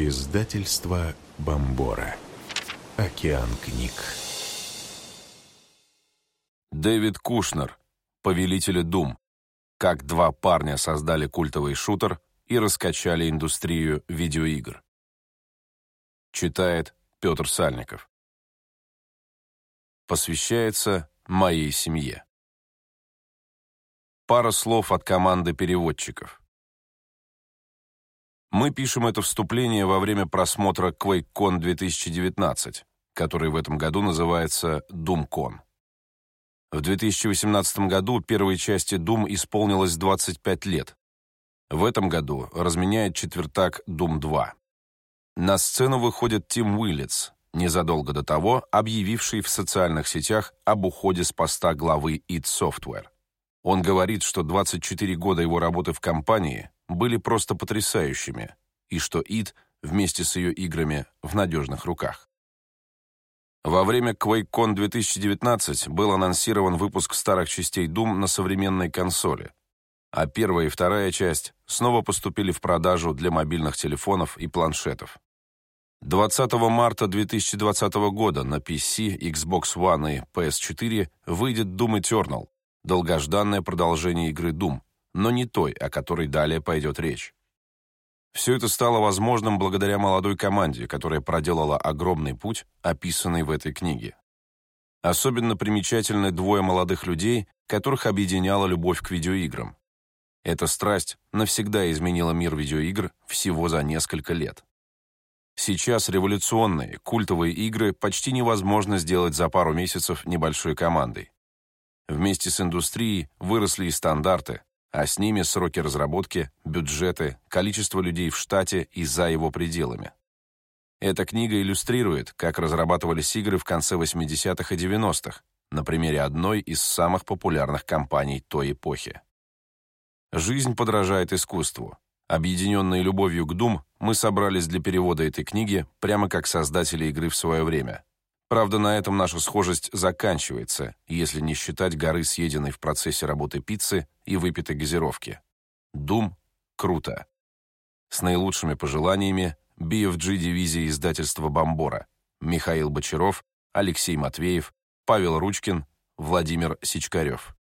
Издательство Бомбора. Океан книг. Дэвид Кушнер, повелитель Дум. Как два парня создали культовый шутер и раскачали индустрию видеоигр. Читает Петр Сальников. Посвящается моей семье. Пара слов от команды переводчиков. Мы пишем это вступление во время просмотра QuakeCon 2019, который в этом году называется DoomCon. В 2018 году первой части Doom исполнилось 25 лет. В этом году разменяет четвертак Doom 2. На сцену выходит Тим Уиллетс, незадолго до того объявивший в социальных сетях об уходе с поста главы id Software. Он говорит, что 24 года его работы в компании были просто потрясающими, и что id вместе с ее играми в надежных руках. Во время QuakeCon 2019 был анонсирован выпуск старых частей Doom на современной консоли, а первая и вторая часть снова поступили в продажу для мобильных телефонов и планшетов. 20 марта 2020 года на PC, Xbox One и PS4 выйдет Doom Eternal, долгожданное продолжение игры Doom, но не той, о которой далее пойдет речь. Все это стало возможным благодаря молодой команде, которая проделала огромный путь, описанный в этой книге. Особенно примечательны двое молодых людей, которых объединяла любовь к видеоиграм. Эта страсть навсегда изменила мир видеоигр всего за несколько лет. Сейчас революционные, культовые игры почти невозможно сделать за пару месяцев небольшой командой. Вместе с индустрией выросли и стандарты, а с ними сроки разработки, бюджеты, количество людей в штате и за его пределами. Эта книга иллюстрирует, как разрабатывались игры в конце 80-х и 90-х, на примере одной из самых популярных компаний той эпохи. Жизнь подражает искусству. Объединенные любовью к Doom, мы собрались для перевода этой книги прямо как создатели игры в свое время. Правда, на этом наша схожесть заканчивается, если не считать горы съеденной в процессе работы пиццы и выпитой газировки. Дум — круто. С наилучшими пожеланиями BFG дивизии издательства «Бомбора». Михаил Бочаров, Алексей Матвеев, Павел Ручкин, Владимир Сичкарев.